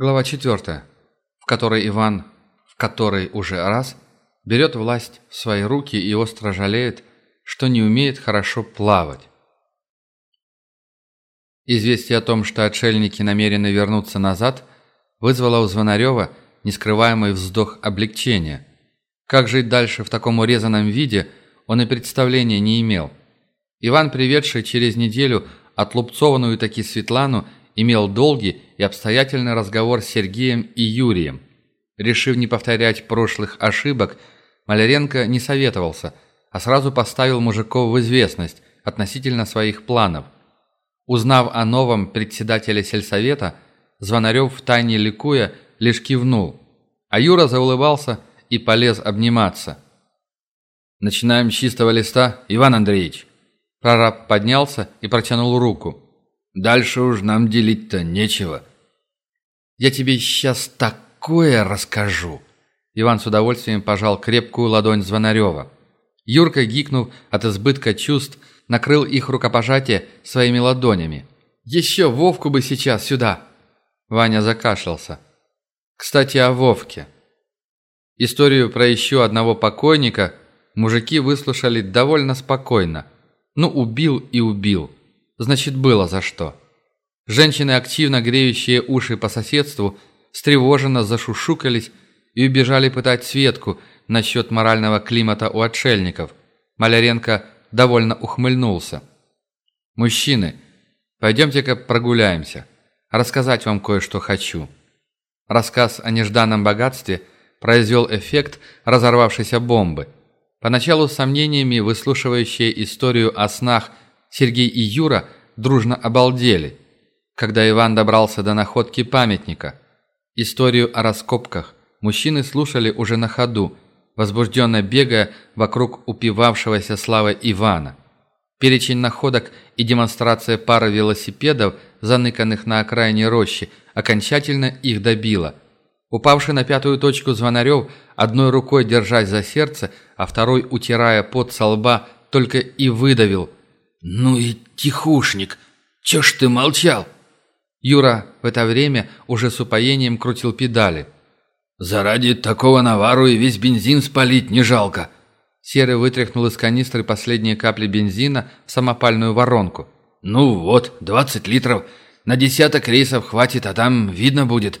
Глава 4, в которой Иван, в который уже раз, берет власть в свои руки и остро жалеет, что не умеет хорошо плавать. Известие о том, что отшельники намерены вернуться назад, вызвало у Звонарева нескрываемый вздох облегчения. Как жить дальше в таком урезанном виде, он и представления не имел. Иван, приведший через неделю отлупцованную таки Светлану, имел долгий и обстоятельный разговор с Сергеем и Юрием. Решив не повторять прошлых ошибок, Маляренко не советовался, а сразу поставил мужиков в известность относительно своих планов. Узнав о новом председателе сельсовета, Звонарев, втайне ликуя, лишь кивнул, а Юра заулыбался и полез обниматься. «Начинаем с чистого листа, Иван Андреевич». Прораб поднялся и протянул руку. Дальше уж нам делить-то нечего. Я тебе сейчас такое расскажу. Иван с удовольствием пожал крепкую ладонь Звонарева. Юрка, гикнув от избытка чувств, накрыл их рукопожатие своими ладонями. «Еще Вовку бы сейчас сюда!» Ваня закашлялся. «Кстати, о Вовке». Историю про еще одного покойника мужики выслушали довольно спокойно. Ну, убил и убил значит было за что. Женщины, активно греющие уши по соседству, встревоженно зашушукались и убежали пытать Светку насчет морального климата у отшельников. Маляренко довольно ухмыльнулся. «Мужчины, пойдемте-ка прогуляемся. Рассказать вам кое-что хочу». Рассказ о нежданном богатстве произвел эффект разорвавшейся бомбы. Поначалу сомнениями выслушивающие историю о снах Сергей и Юра дружно обалдели, когда Иван добрался до находки памятника. Историю о раскопках мужчины слушали уже на ходу, возбужденно бегая вокруг упивавшегося славы Ивана. Перечень находок и демонстрация пары велосипедов, заныканных на окраине рощи, окончательно их добила. Упавший на пятую точку Звонарев, одной рукой держась за сердце, а второй утирая пот со лба, только и выдавил – «Ну и тихушник! Чё ж ты молчал?» Юра в это время уже с упоением крутил педали. «Заради такого навару и весь бензин спалить не жалко!» Серый вытряхнул из канистры последние капли бензина в самопальную воронку. «Ну вот, двадцать литров. На десяток рейсов хватит, а там видно будет».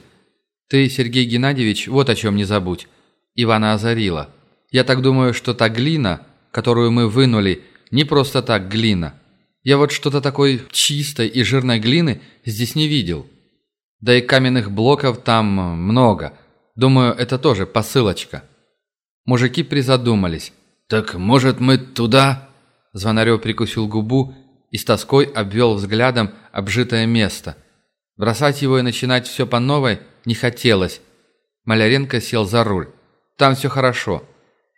«Ты, Сергей Геннадьевич, вот о чем не забудь». Ивана озарила. «Я так думаю, что та глина, которую мы вынули, не просто так глина. Я вот что-то такой чистой и жирной глины здесь не видел. Да и каменных блоков там много. Думаю, это тоже посылочка. Мужики призадумались. «Так, может, мы туда?» Звонарев прикусил губу и с тоской обвел взглядом обжитое место. Бросать его и начинать все по новой не хотелось. Маляренко сел за руль. Там все хорошо.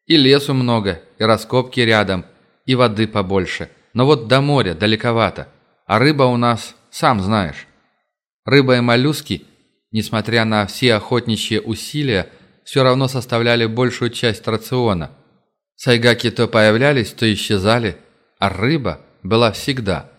И лесу много, и раскопки рядом – и воды побольше. Но вот до моря далековато. А рыба у нас, сам знаешь. Рыба и моллюски, несмотря на все охотничьи усилия, все равно составляли большую часть рациона. Сайгаки то появлялись, то исчезали, а рыба была всегда.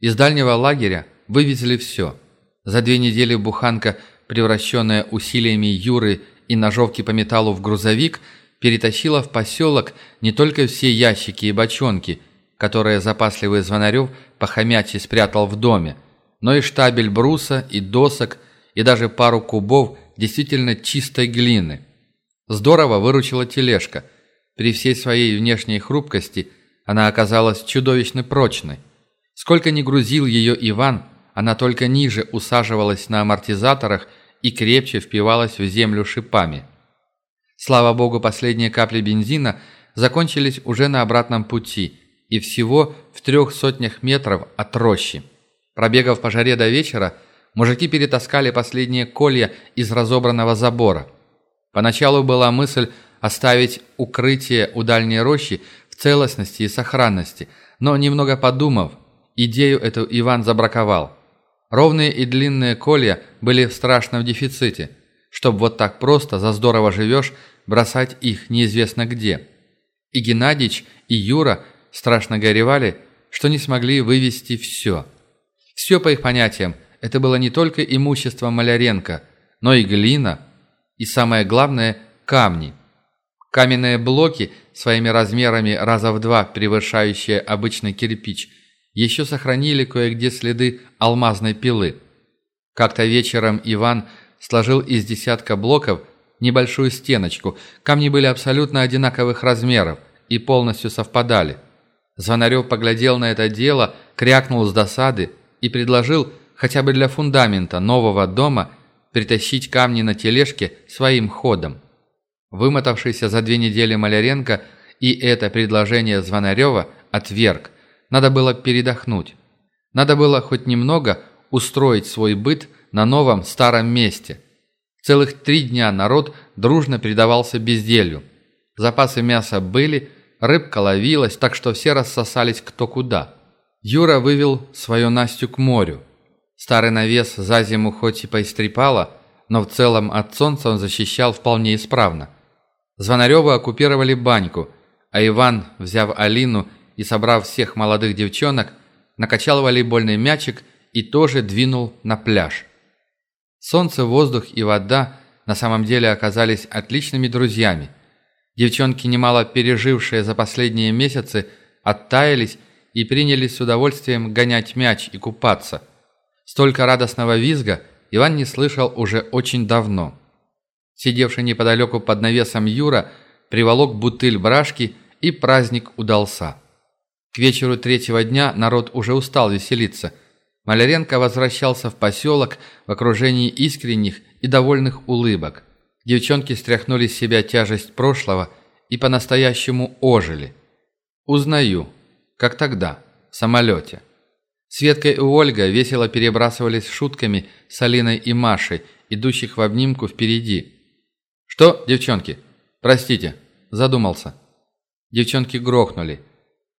Из дальнего лагеря вывезли все. За две недели буханка, превращенная усилиями Юры и ножовки по металлу в грузовик – перетащила в поселок не только все ящики и бочонки, которые запасливый Звонарев похомячий спрятал в доме, но и штабель бруса и досок, и даже пару кубов действительно чистой глины. Здорово выручила тележка. При всей своей внешней хрупкости она оказалась чудовищно прочной. Сколько ни грузил ее Иван, она только ниже усаживалась на амортизаторах и крепче впивалась в землю шипами. Слава богу, последние капли бензина закончились уже на обратном пути и всего в трех сотнях метров от рощи. Пробегав по жаре до вечера, мужики перетаскали последние колья из разобранного забора. Поначалу была мысль оставить укрытие у дальней рощи в целостности и сохранности, но немного подумав, идею эту Иван забраковал. Ровные и длинные колья были в страшном дефиците – чтобы вот так просто, за здорово живешь, бросать их неизвестно где. И Геннадьич, и Юра страшно горевали, что не смогли вывести все. Все, по их понятиям, это было не только имущество Маляренко, но и глина, и самое главное – камни. Каменные блоки, своими размерами раза в два превышающие обычный кирпич, еще сохранили кое-где следы алмазной пилы. Как-то вечером Иван сложил из десятка блоков небольшую стеночку. Камни были абсолютно одинаковых размеров и полностью совпадали. Звонарев поглядел на это дело, крякнул с досады и предложил хотя бы для фундамента нового дома притащить камни на тележке своим ходом. Вымотавшийся за две недели Маляренко и это предложение Звонарева отверг. Надо было передохнуть. Надо было хоть немного устроить свой быт на новом старом месте. Целых три дня народ дружно предавался безделью. Запасы мяса были, рыбка ловилась, так что все рассосались кто куда. Юра вывел свою Настю к морю. Старый навес за зиму хоть и поистрепало, но в целом от солнца он защищал вполне исправно. Звонарева оккупировали баньку, а Иван, взяв Алину и собрав всех молодых девчонок, накачал волейбольный мячик и тоже двинул на пляж. Солнце, воздух и вода на самом деле оказались отличными друзьями. Девчонки, немало пережившие за последние месяцы, оттаялись и принялись с удовольствием гонять мяч и купаться. Столько радостного визга Иван не слышал уже очень давно. Сидевший неподалеку под навесом Юра приволок бутыль брашки, и праздник удался. К вечеру третьего дня народ уже устал веселиться. Маляренко возвращался в поселок в окружении искренних и довольных улыбок. Девчонки стряхнули с себя тяжесть прошлого и по-настоящему ожили. Узнаю, как тогда, в самолете. Светка и Ольга весело перебрасывались шутками с Алиной и Машей, идущих в обнимку впереди. «Что, девчонки? Простите, задумался». Девчонки грохнули.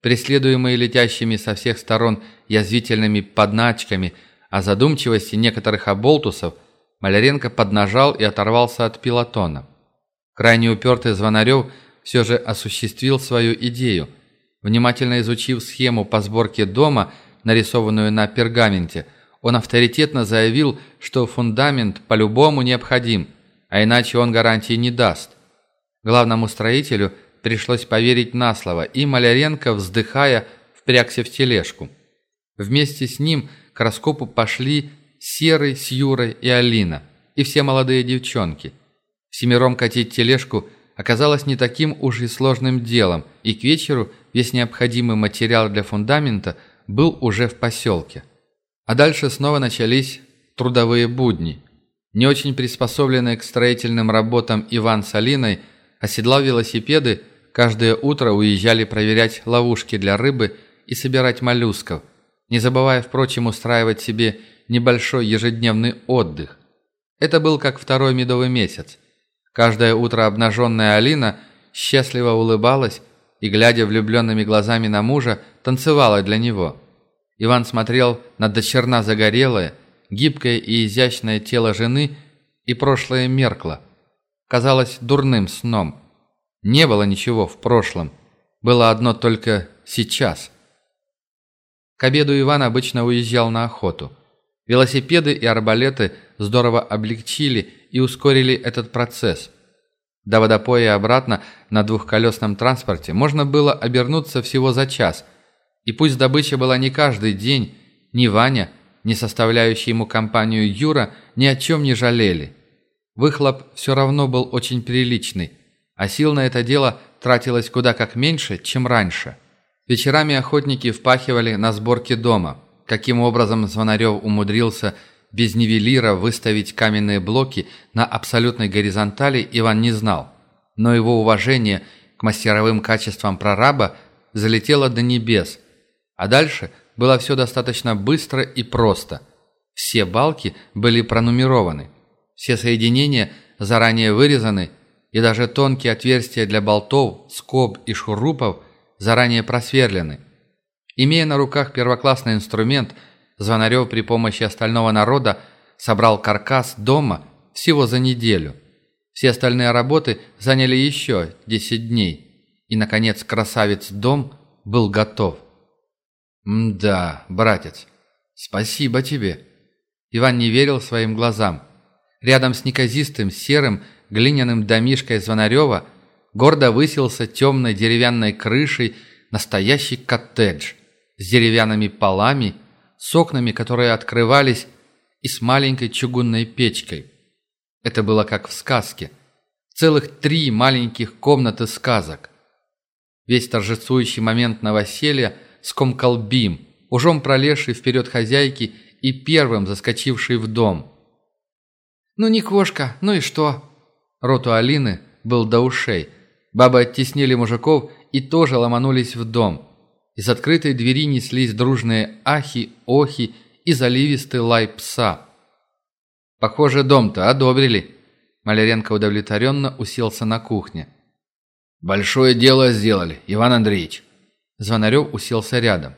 Преследуемые летящими со всех сторон язвительными подначками о задумчивости некоторых оболтусов, Маляренко поднажал и оторвался от пилотона. Крайне упертый Звонарев все же осуществил свою идею. Внимательно изучив схему по сборке дома – нарисованную на пергаменте, он авторитетно заявил, что фундамент по-любому необходим, а иначе он гарантии не даст. Главному строителю пришлось поверить на слово, и Маляренко, вздыхая, впрягся в тележку. Вместе с ним к раскопу пошли Серый с Юрой и Алина, и все молодые девчонки. Семером катить тележку оказалось не таким уж и сложным делом, и к вечеру весь необходимый материал для фундамента – был уже в поселке. А дальше снова начались трудовые будни. Не очень приспособленные к строительным работам Иван с Алиной, оседлав велосипеды, каждое утро уезжали проверять ловушки для рыбы и собирать моллюсков, не забывая, впрочем, устраивать себе небольшой ежедневный отдых. Это был как второй медовый месяц. Каждое утро обнаженная Алина счастливо улыбалась и, глядя влюбленными глазами на мужа, танцевала для него. Иван смотрел на дочерна загорелое, гибкое и изящное тело жены, и прошлое меркло. Казалось дурным сном. Не было ничего в прошлом. Было одно только сейчас. К обеду Иван обычно уезжал на охоту. Велосипеды и арбалеты здорово облегчили и ускорили этот процесс – до водопоя и обратно на двухколесном транспорте можно было обернуться всего за час. И пусть добыча была не каждый день, ни Ваня, ни составляющий ему компанию Юра ни о чем не жалели. Выхлоп все равно был очень приличный, а сил на это дело тратилось куда как меньше, чем раньше. Вечерами охотники впахивали на сборке дома. Каким образом Звонарев умудрился без нивелира выставить каменные блоки на абсолютной горизонтали Иван не знал, но его уважение к мастеровым качествам прораба залетело до небес, а дальше было все достаточно быстро и просто. Все балки были пронумерованы, все соединения заранее вырезаны, и даже тонкие отверстия для болтов, скоб и шурупов заранее просверлены. Имея на руках первоклассный инструмент – Звонарев при помощи остального народа собрал каркас дома всего за неделю. Все остальные работы заняли еще 10 дней. И, наконец, красавец-дом был готов. «М-да, братец, спасибо тебе». Иван не верил своим глазам. Рядом с неказистым серым глиняным домишкой Звонарева гордо высился темной деревянной крышей настоящий коттедж с деревянными полами, с окнами, которые открывались, и с маленькой чугунной печкой. Это было как в сказке. Целых три маленьких комнаты сказок. Весь торжествующий момент новоселья скомкал Бим, ужом пролезший вперед хозяйки и первым заскочивший в дом. «Ну не кошка, ну и что?» Рот у Алины был до ушей. Бабы оттеснили мужиков и тоже ломанулись в дом. Из открытой двери неслись дружные ахи, охи и заливистый лай пса. «Похоже, дом-то одобрили». Маляренко удовлетворенно уселся на кухне. «Большое дело сделали, Иван Андреевич». Звонарев уселся рядом.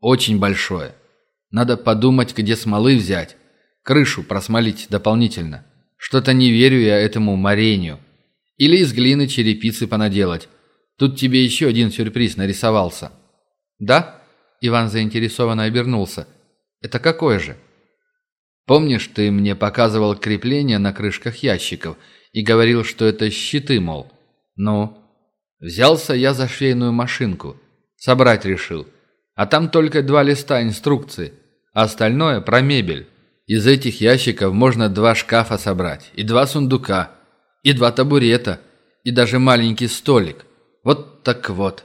«Очень большое. Надо подумать, где смолы взять. Крышу просмолить дополнительно. Что-то не верю я этому морению. Или из глины черепицы понаделать. Тут тебе еще один сюрприз нарисовался». «Да?» Иван заинтересованно обернулся. «Это какой же?» «Помнишь, ты мне показывал крепления на крышках ящиков и говорил, что это щиты, мол?» «Ну?» «Взялся я за швейную машинку. Собрать решил. А там только два листа инструкции, а остальное про мебель. Из этих ящиков можно два шкафа собрать, и два сундука, и два табурета, и даже маленький столик. Вот так вот».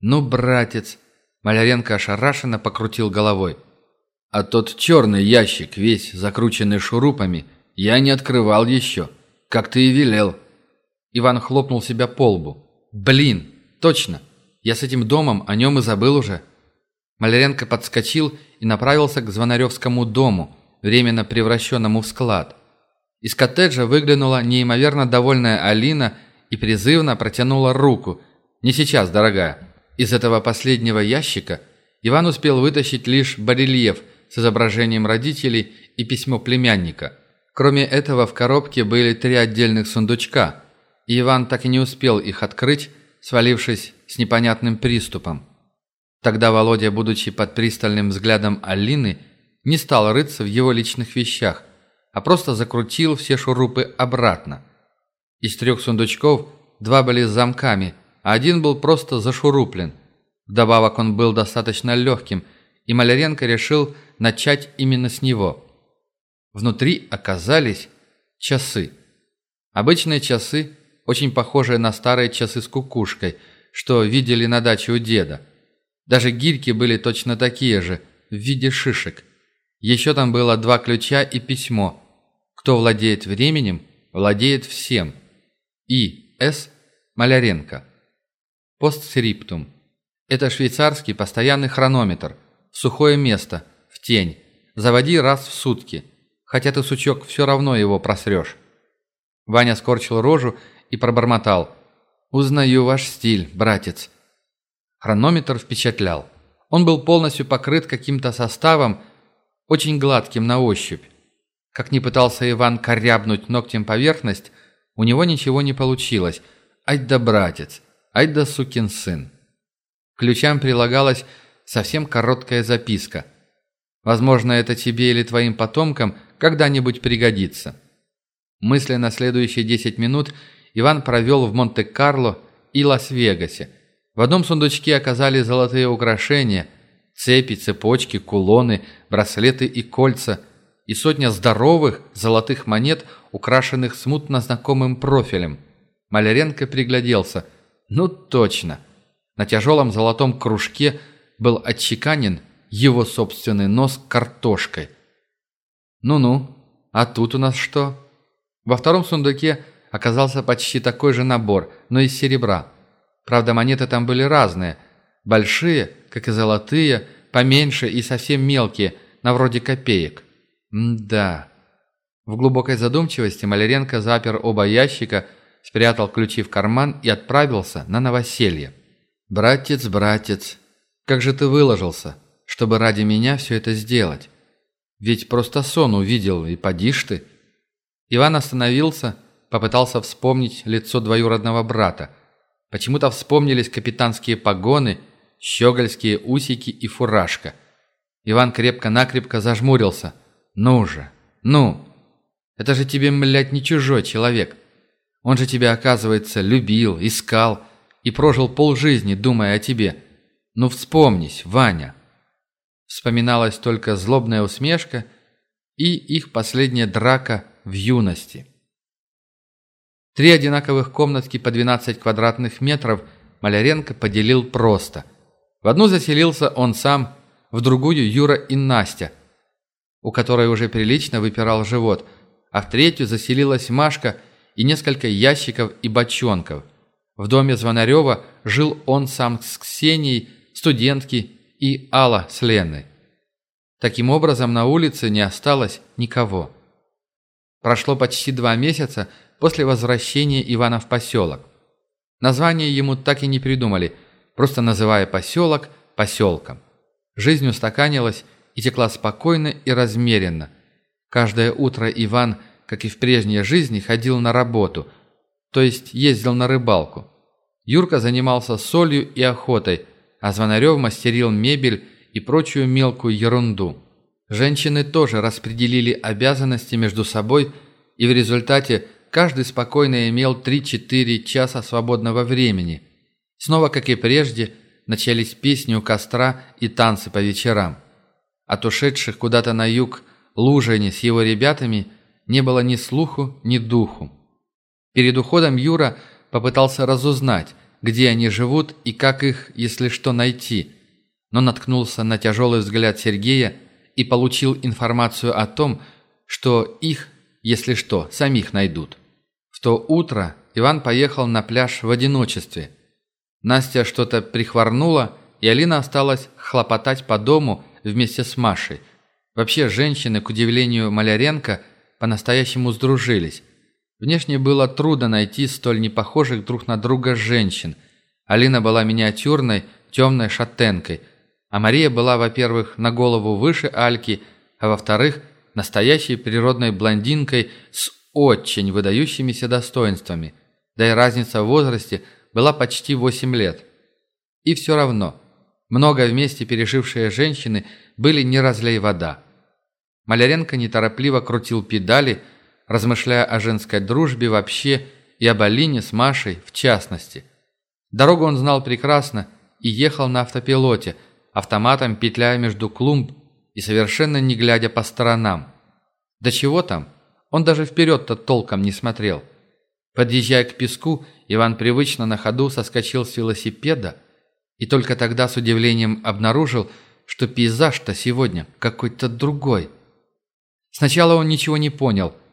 «Ну, братец!» Маляренко ошарашенно покрутил головой. «А тот черный ящик, весь закрученный шурупами, я не открывал еще, как ты и велел». Иван хлопнул себя по лбу. «Блин, точно! Я с этим домом о нем и забыл уже». Маляренко подскочил и направился к Звонаревскому дому, временно превращенному в склад. Из коттеджа выглянула неимоверно довольная Алина и призывно протянула руку. «Не сейчас, дорогая». Из этого последнего ящика Иван успел вытащить лишь барельеф с изображением родителей и письмо племянника. Кроме этого, в коробке были три отдельных сундучка, и Иван так и не успел их открыть, свалившись с непонятным приступом. Тогда Володя, будучи под пристальным взглядом Алины, не стал рыться в его личных вещах, а просто закрутил все шурупы обратно. Из трех сундучков два были с замками, а один был просто зашуруплен. Вдобавок он был достаточно легким, и Маляренко решил начать именно с него. Внутри оказались часы. Обычные часы, очень похожие на старые часы с кукушкой, что видели на даче у деда. Даже гирьки были точно такие же, в виде шишек. Еще там было два ключа и письмо. Кто владеет временем, владеет всем. И. С. Маляренко. Постскриптум. Это швейцарский постоянный хронометр. В сухое место, в тень. Заводи раз в сутки. Хотя ты, сучок, все равно его просрешь. Ваня скорчил рожу и пробормотал. «Узнаю ваш стиль, братец». Хронометр впечатлял. Он был полностью покрыт каким-то составом, очень гладким на ощупь. Как ни пытался Иван корябнуть ногтем поверхность, у него ничего не получилось. Ай да братец! Ай да сукин сын. К ключам прилагалась совсем короткая записка. Возможно, это тебе или твоим потомкам когда-нибудь пригодится. Мысли на следующие 10 минут Иван провел в Монте-Карло и Лас-Вегасе. В одном сундучке оказались золотые украшения, цепи, цепочки, кулоны, браслеты и кольца, и сотня здоровых золотых монет, украшенных смутно знакомым профилем. Маляренко пригляделся – ну точно. На тяжелом золотом кружке был отчеканен его собственный нос картошкой. Ну-ну, а тут у нас что? Во втором сундуке оказался почти такой же набор, но из серебра. Правда, монеты там были разные. Большие, как и золотые, поменьше и совсем мелкие, на вроде копеек. М-да. В глубокой задумчивости Маляренко запер оба ящика – спрятал ключи в карман и отправился на новоселье. «Братец, братец, как же ты выложился, чтобы ради меня все это сделать? Ведь просто сон увидел, и подишь ты». Иван остановился, попытался вспомнить лицо двоюродного брата. Почему-то вспомнились капитанские погоны, щегольские усики и фуражка. Иван крепко-накрепко зажмурился. «Ну же, ну!» Это же тебе, млядь, не чужой человек. Он же тебя, оказывается, любил, искал и прожил полжизни, думая о тебе. Ну вспомнись, Ваня. Вспоминалась только злобная усмешка и их последняя драка в юности. Три одинаковых комнатки по 12 квадратных метров Маляренко поделил просто. В одну заселился он сам, в другую Юра и Настя, у которой уже прилично выпирал живот, а в третью заселилась Машка и несколько ящиков и бочонков. В доме Звонарева жил он сам с Ксенией, студентки и Алла с Леной. Таким образом, на улице не осталось никого. Прошло почти два месяца после возвращения Ивана в поселок. Название ему так и не придумали, просто называя поселок поселком. Жизнь устаканилась и текла спокойно и размеренно. Каждое утро Иван, как и в прежней жизни, ходил на работу, то есть ездил на рыбалку. Юрка занимался солью и охотой, а Звонарев мастерил мебель и прочую мелкую ерунду. Женщины тоже распределили обязанности между собой, и в результате каждый спокойно имел 3-4 часа свободного времени. Снова, как и прежде, начались песни у костра и танцы по вечерам. От ушедших куда-то на юг Лужини с его ребятами не было ни слуху, ни духу. Перед уходом Юра попытался разузнать, где они живут и как их, если что, найти, но наткнулся на тяжелый взгляд Сергея и получил информацию о том, что их, если что, самих найдут. В то утро Иван поехал на пляж в одиночестве. Настя что-то прихворнула, и Алина осталась хлопотать по дому вместе с Машей. Вообще, женщины, к удивлению Маляренко, по-настоящему сдружились. Внешне было трудно найти столь непохожих друг на друга женщин. Алина была миниатюрной, темной шатенкой, а Мария была, во-первых, на голову выше Альки, а во-вторых, настоящей природной блондинкой с очень выдающимися достоинствами, да и разница в возрасте была почти 8 лет. И все равно, много вместе пережившие женщины были не разлей вода. Маляренко неторопливо крутил педали, размышляя о женской дружбе вообще и об Алине с Машей в частности. Дорогу он знал прекрасно и ехал на автопилоте, автоматом петляя между клумб и совершенно не глядя по сторонам. Да чего там, он даже вперед-то толком не смотрел. Подъезжая к песку, Иван привычно на ходу соскочил с велосипеда и только тогда с удивлением обнаружил, что пейзаж-то сегодня какой-то другой. Сначала он ничего не понял –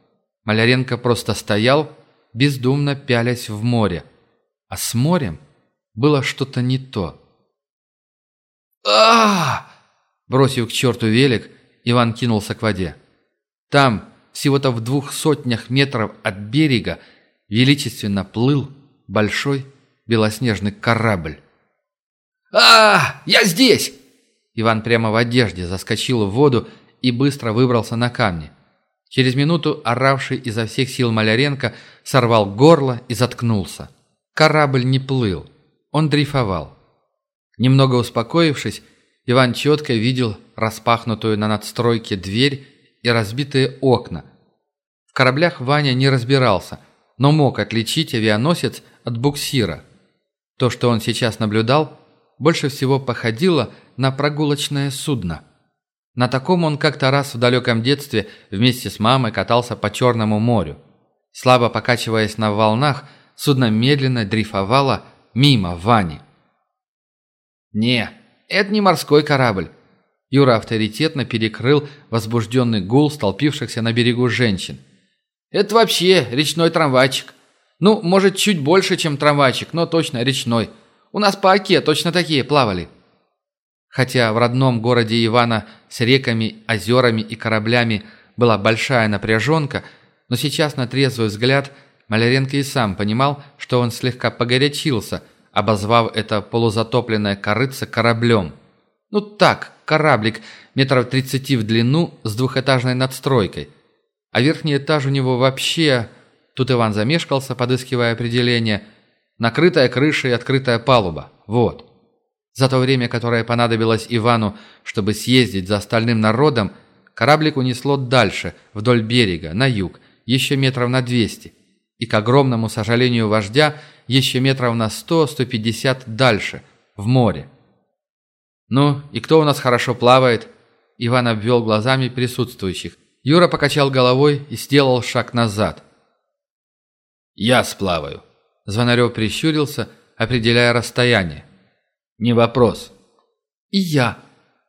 Маляренко просто стоял, бездумно пялясь в море. А с морем было что-то не то. а Бросив к черту велик, Иван кинулся к воде. Там, всего-то в двух сотнях метров от берега, величественно плыл большой белоснежный корабль. а Я здесь!» Иван прямо в одежде заскочил в воду и быстро выбрался на камни. Через минуту оравший изо всех сил Маляренко сорвал горло и заткнулся. Корабль не плыл, он дрейфовал. Немного успокоившись, Иван четко видел распахнутую на надстройке дверь и разбитые окна. В кораблях Ваня не разбирался, но мог отличить авианосец от буксира. То, что он сейчас наблюдал, больше всего походило на прогулочное судно. На таком он как-то раз в далеком детстве вместе с мамой катался по Черному морю. Слабо покачиваясь на волнах, судно медленно дрейфовало мимо Вани. «Не, это не морской корабль». Юра авторитетно перекрыл возбужденный гул столпившихся на берегу женщин. «Это вообще речной трамвайчик. Ну, может, чуть больше, чем трамвайчик, но точно речной. У нас по оке точно такие плавали». Хотя в родном городе Ивана с реками, озерами и кораблями была большая напряженка, но сейчас на трезвый взгляд Маляренко и сам понимал, что он слегка погорячился, обозвав это полузатопленное корыце кораблем. Ну так, кораблик метров тридцати в длину с двухэтажной надстройкой. А верхний этаж у него вообще... Тут Иван замешкался, подыскивая определение. Накрытая крыша и открытая палуба. Вот. За то время, которое понадобилось Ивану, чтобы съездить за остальным народом, кораблик унесло дальше, вдоль берега, на юг, еще метров на 200, и, к огромному сожалению вождя, еще метров на 100-150 дальше, в море. «Ну, и кто у нас хорошо плавает?» Иван обвел глазами присутствующих. Юра покачал головой и сделал шаг назад. «Я сплаваю». Звонарев прищурился, определяя расстояние. «Не вопрос». «И я».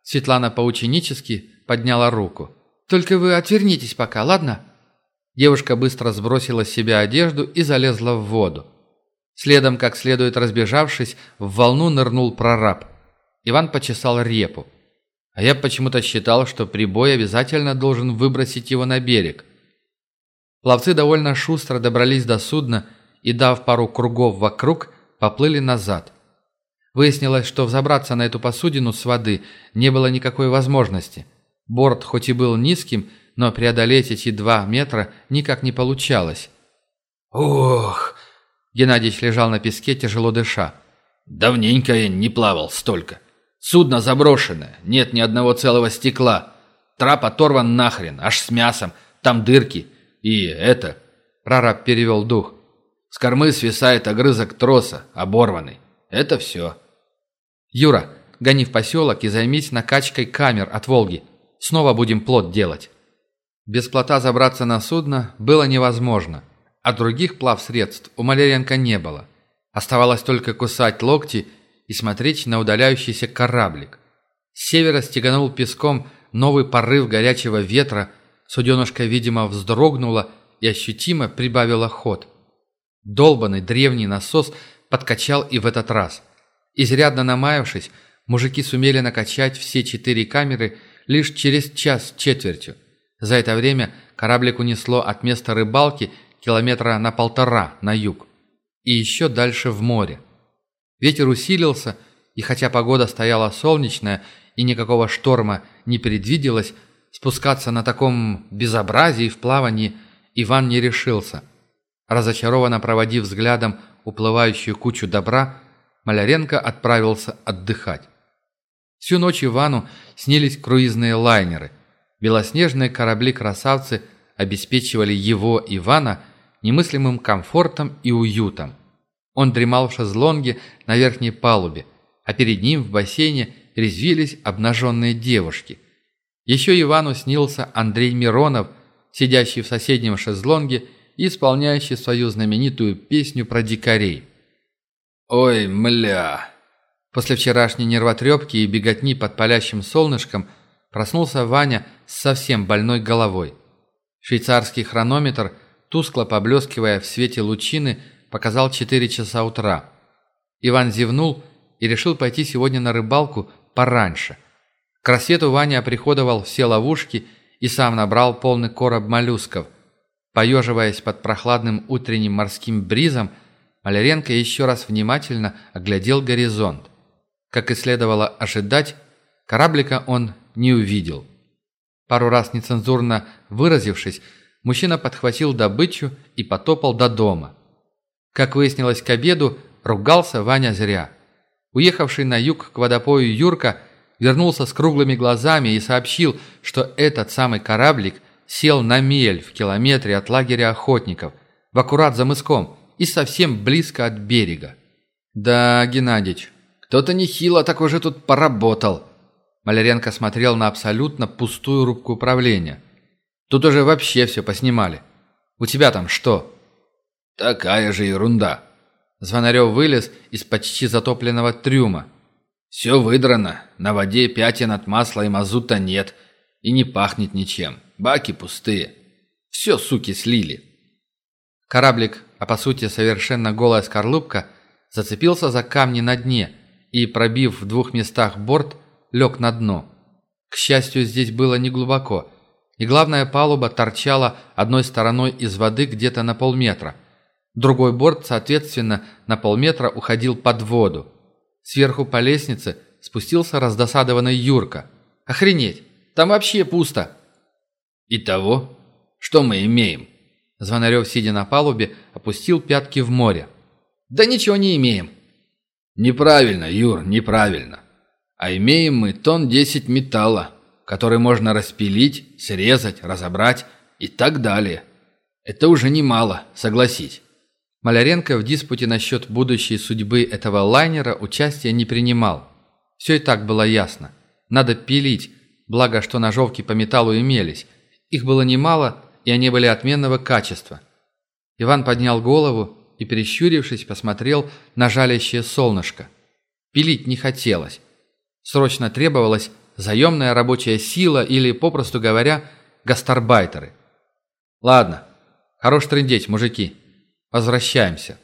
Светлана поученически подняла руку. «Только вы отвернитесь пока, ладно?» Девушка быстро сбросила с себя одежду и залезла в воду. Следом, как следует разбежавшись, в волну нырнул прораб. Иван почесал репу. А я почему-то считал, что прибой обязательно должен выбросить его на берег. Пловцы довольно шустро добрались до судна и, дав пару кругов вокруг, поплыли назад. Выяснилось, что взобраться на эту посудину с воды не было никакой возможности. Борт хоть и был низким, но преодолеть эти два метра никак не получалось. «Ох!» Геннадьевич лежал на песке, тяжело дыша. «Давненько я не плавал столько. Судно заброшенное, нет ни одного целого стекла. Трап оторван нахрен, аж с мясом, там дырки. И это...» Прораб перевел дух. «С кормы свисает огрызок троса, оборванный. Это все». «Юра, гони в поселок и займись накачкой камер от Волги. Снова будем плот делать». Без плота забраться на судно было невозможно, а других плавсредств у Маляренко не было. Оставалось только кусать локти и смотреть на удаляющийся кораблик. С севера стеганул песком новый порыв горячего ветра, суденышко, видимо, вздрогнуло и ощутимо прибавило ход. Долбанный древний насос подкачал и в этот раз. Изрядно намаявшись, мужики сумели накачать все четыре камеры лишь через час четвертью – за это время кораблик унесло от места рыбалки километра на полтора на юг и еще дальше в море. Ветер усилился, и хотя погода стояла солнечная и никакого шторма не предвиделось, спускаться на таком безобразии в плавании Иван не решился. Разочарованно проводив взглядом уплывающую кучу добра, Маляренко отправился отдыхать. Всю ночь Ивану снились круизные лайнеры, Белоснежные корабли-красавцы обеспечивали его, Ивана, немыслимым комфортом и уютом. Он дремал в шезлонге на верхней палубе, а перед ним в бассейне резвились обнаженные девушки. Еще Ивану снился Андрей Миронов, сидящий в соседнем шезлонге и исполняющий свою знаменитую песню про дикарей. «Ой, мля!» После вчерашней нервотрепки и беготни под палящим солнышком проснулся Ваня с совсем больной головой. Швейцарский хронометр, тускло поблескивая в свете лучины, показал 4 часа утра. Иван зевнул и решил пойти сегодня на рыбалку пораньше. К рассвету Ваня оприходовал все ловушки и сам набрал полный короб моллюсков. Поеживаясь под прохладным утренним морским бризом, Маляренко еще раз внимательно оглядел горизонт. Как и следовало ожидать, кораблика он не увидел. Пару раз нецензурно выразившись, мужчина подхватил добычу и потопал до дома. Как выяснилось к обеду, ругался Ваня зря. Уехавший на юг к водопою Юрка вернулся с круглыми глазами и сообщил, что этот самый кораблик сел на мель в километре от лагеря охотников, в аккурат за мыском и совсем близко от берега. «Да, Геннадьевич, кто-то нехило так уже тут поработал», Маляренко смотрел на абсолютно пустую рубку управления. «Тут уже вообще все поснимали. У тебя там что?» «Такая же ерунда». Звонарев вылез из почти затопленного трюма. «Все выдрано. На воде пятен от масла и мазута нет. И не пахнет ничем. Баки пустые. Все, суки, слили». Кораблик, а по сути совершенно голая скорлупка, зацепился за камни на дне и, пробив в двух местах борт, лег на дно. К счастью, здесь было неглубоко, и главная палуба торчала одной стороной из воды где-то на полметра. Другой борт, соответственно, на полметра уходил под воду. Сверху по лестнице спустился раздосадованный Юрка. «Охренеть! Там вообще пусто!» «Итого? Что мы имеем?» Звонарев, сидя на палубе, опустил пятки в море. «Да ничего не имеем». «Неправильно, Юр, неправильно. А имеем мы тон 10 металла, который можно распилить, срезать, разобрать и так далее. Это уже немало, согласись. Маляренко в диспуте насчет будущей судьбы этого лайнера участия не принимал. Все и так было ясно. Надо пилить, благо что ножовки по металлу имелись. Их было немало, и они были отменного качества. Иван поднял голову и, перещурившись, посмотрел на жалящее солнышко. Пилить не хотелось. Срочно требовалась заемная рабочая сила или, попросту говоря, гастарбайтеры. Ладно, хорош трындеть, мужики. Возвращаемся.